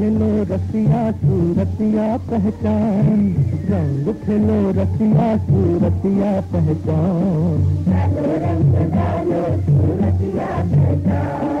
खेलो रसिया सूरतिया पहचान। रंग खेलो रसिया सूरतिया पहचान। रंग डालो सूरतिया पहचान।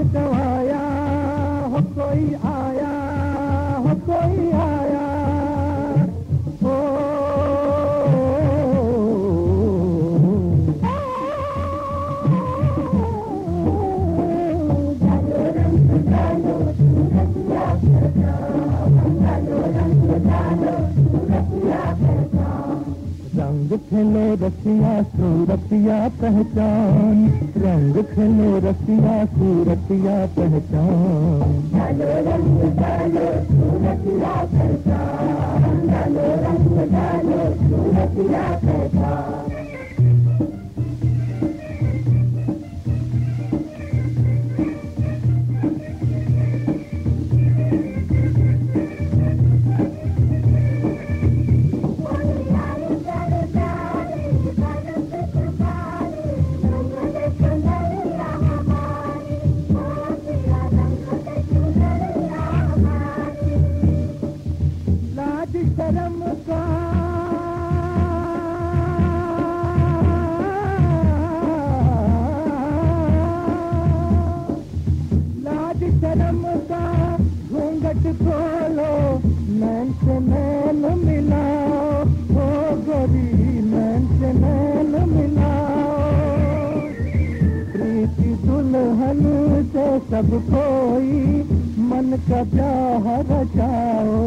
या कोई आ खेलो रसिया सूरतिया पहचान। रंग खेलो रसिया सूरतिया पहचान। सब कोई मन का प्यार रचाओ